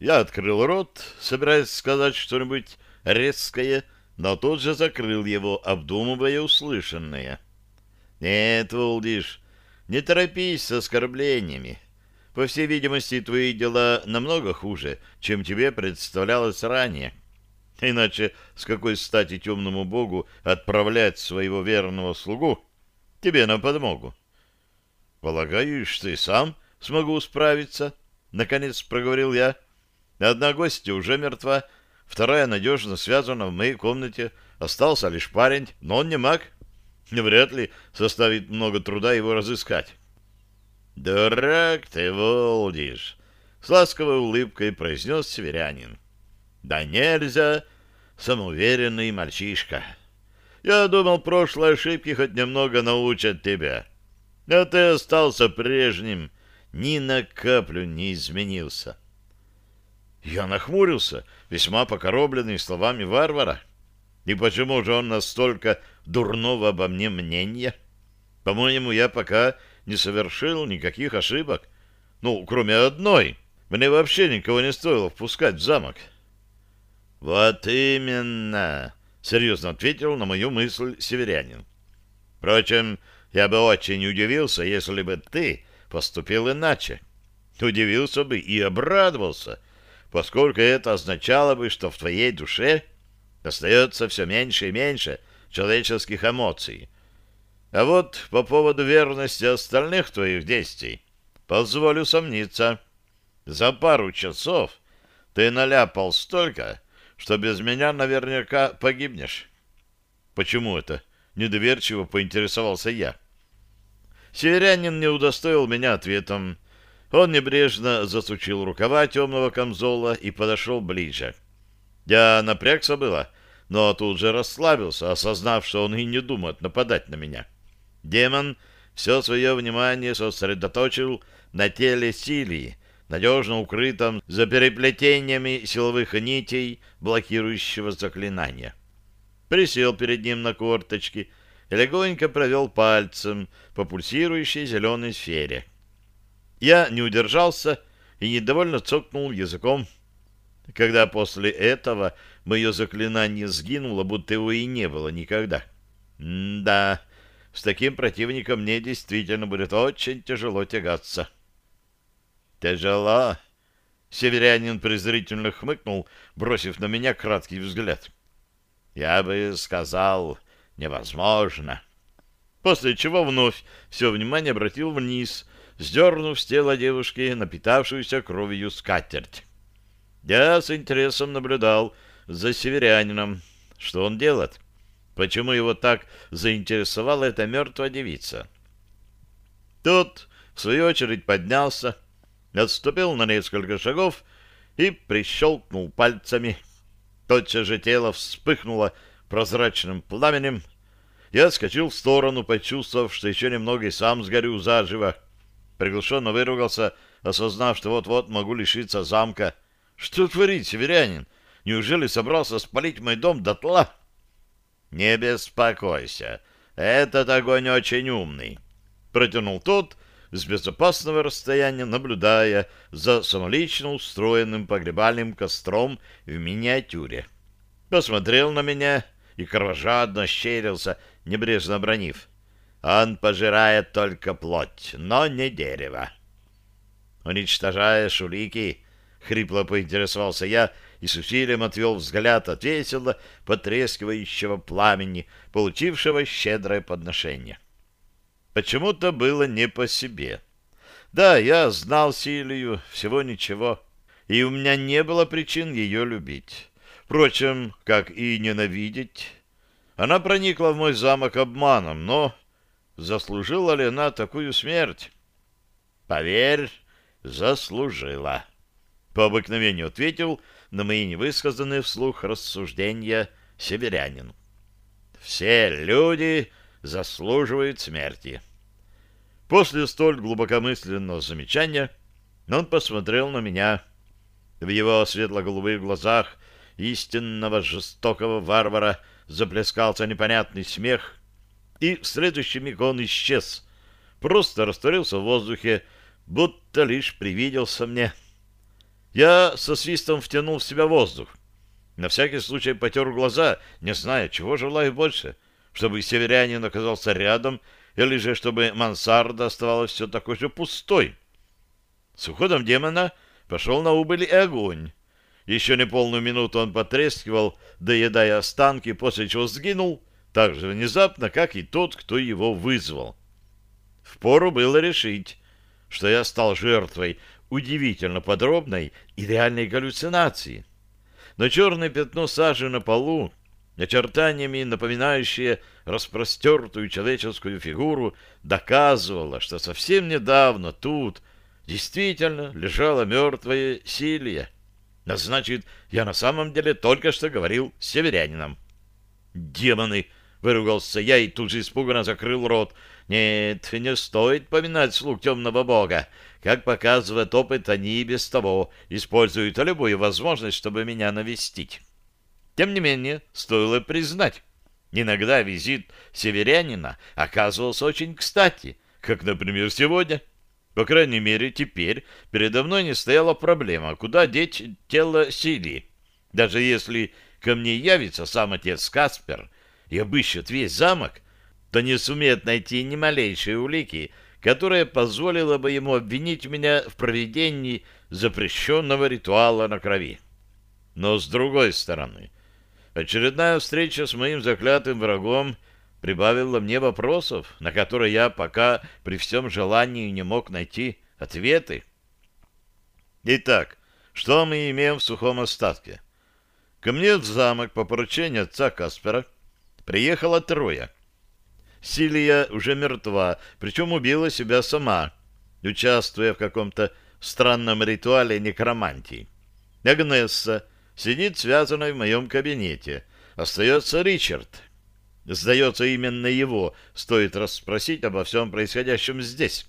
Я открыл рот, собираясь сказать что-нибудь резкое, но тут же закрыл его, обдумывая услышанное. «Нет, Волдиш, не торопись с оскорблениями. По всей видимости, твои дела намного хуже, чем тебе представлялось ранее. Иначе с какой стати темному богу отправлять своего верного слугу тебе на подмогу? Полагаю, что и сам смогу справиться, — наконец проговорил я. Одна гостья уже мертва, вторая надежно связана в моей комнате. Остался лишь парень, но он не маг. Вряд ли составит много труда его разыскать. «Дурак ты, Волдиш!» — с ласковой улыбкой произнес северянин. «Да нельзя, самоуверенный мальчишка. Я думал, прошлые ошибки хоть немного научат тебя. А ты остался прежним, ни на каплю не изменился». Я нахмурился, весьма покоробленный словами варвара. И почему же он настолько дурного обо мне мнения? По-моему, я пока не совершил никаких ошибок. Ну, кроме одной. Мне вообще никого не стоило впускать в замок. Вот именно, серьезно ответил на мою мысль северянин. Впрочем, я бы очень удивился, если бы ты поступил иначе. Удивился бы и обрадовался, поскольку это означало бы, что в твоей душе остается все меньше и меньше человеческих эмоций. А вот по поводу верности остальных твоих действий позволю сомниться. За пару часов ты наляпал столько, что без меня наверняка погибнешь. Почему это? Недоверчиво поинтересовался я. Северянин не удостоил меня ответом. Он небрежно засучил рукава темного камзола и подошел ближе. Я напрягся было, но тут же расслабился, осознав, что он и не думает нападать на меня. Демон все свое внимание сосредоточил на теле Силии, надежно укрытом за переплетениями силовых нитей блокирующего заклинания. Присел перед ним на корточки и легонько провел пальцем по пульсирующей зеленой сфере. Я не удержался и недовольно цокнул языком, когда после этого мое заклинание сгинуло, будто его и не было никогда. Да, с таким противником мне действительно будет очень тяжело тягаться. Тяжело? Северянин презрительно хмыкнул, бросив на меня краткий взгляд. Я бы сказал, невозможно. После чего вновь все внимание обратил вниз, сдернув с тела девушки напитавшуюся кровью скатерть. Я с интересом наблюдал за северянином. Что он делает? Почему его так заинтересовала эта мертвая девица? Тот, в свою очередь, поднялся, отступил на несколько шагов и прищелкнул пальцами. Тотчас же тело вспыхнуло прозрачным пламенем. Я отскочил в сторону, почувствовав, что еще немного и сам сгорю заживо. Приглушенно выругался, осознав, что вот-вот могу лишиться замка. Что творит северянин? Неужели собрался спалить мой дом дотла? Не беспокойся, этот огонь очень умный. Протянул тот, с безопасного расстояния наблюдая за самолично устроенным погребальным костром в миниатюре. Посмотрел на меня и кровожадно щерился, небрежно бронив. Он пожирает только плоть, но не дерево. Уничтожая шулики, хрипло поинтересовался я и с усилием отвел взгляд от весело потрескивающего пламени, получившего щедрое подношение. — Почему-то было не по себе. Да, я знал Силию, всего ничего, и у меня не было причин ее любить. Впрочем, как и ненавидеть. Она проникла в мой замок обманом, но заслужила ли она такую смерть? Поверь, заслужила. По обыкновению ответил на мои невысказанные вслух рассуждения северянин. Все люди заслуживают смерти. После столь глубокомысленного замечания он посмотрел на меня. В его светло-голубых глазах истинного жестокого варвара заплескался непонятный смех, и в следующий миг он исчез, просто растворился в воздухе, будто лишь привиделся мне. Я со свистом втянул в себя воздух. На всякий случай потер глаза, не зная, чего желаю больше, чтобы северянин оказался рядом или же чтобы мансарда оставалась все такой же пустой. С уходом демона пошел на убыль и огонь. Еще не полную минуту он потрескивал, доедая останки, после чего сгинул так же внезапно, как и тот, кто его вызвал. Впору было решить, что я стал жертвой удивительно подробной и реальной галлюцинации. Но черное пятно сажи на полу, очертаниями напоминающее распростертую человеческую фигуру, доказывало, что совсем недавно тут действительно лежала мертвая Силия. А значит, я на самом деле только что говорил с северянином. «Демоны!» — выругался я и тут же испуганно закрыл рот. «Нет, не стоит поминать слуг темного бога. Как показывает опыт, они и без того используют любую возможность, чтобы меня навестить». Тем не менее, стоило признать, иногда визит северянина оказывался очень кстати, как, например, сегодня. По крайней мере, теперь передо мной не стояла проблема, куда деть тело Силии. Даже если ко мне явится сам отец Каспер и обыщет весь замок, то не сумеет найти ни малейшей улики, которая позволила бы ему обвинить меня в проведении запрещенного ритуала на крови. Но с другой стороны, очередная встреча с моим заклятым врагом — прибавило мне вопросов, на которые я пока при всем желании не мог найти ответы. Итак, что мы имеем в сухом остатке? Ко мне в замок по поручению отца Каспера приехало трое. Силия уже мертва, причем убила себя сама, участвуя в каком-то странном ритуале некромантии. Агнесса сидит связанной в моем кабинете. Остается Ричард, Сдается, именно его стоит расспросить обо всем происходящем здесь.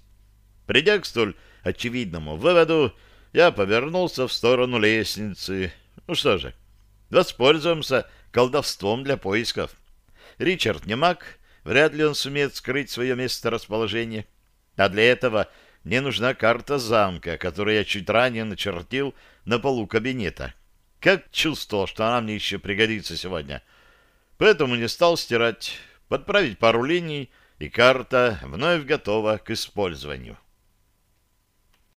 Придя к столь очевидному выводу, я повернулся в сторону лестницы. Ну что же, воспользуемся колдовством для поисков. Ричард не маг, вряд ли он сумеет скрыть свое место расположения. А для этого мне нужна карта замка, которую я чуть ранее начертил на полу кабинета. Как чувствовал, что она мне еще пригодится сегодня — Поэтому не стал стирать, подправить пару линий, и карта вновь готова к использованию.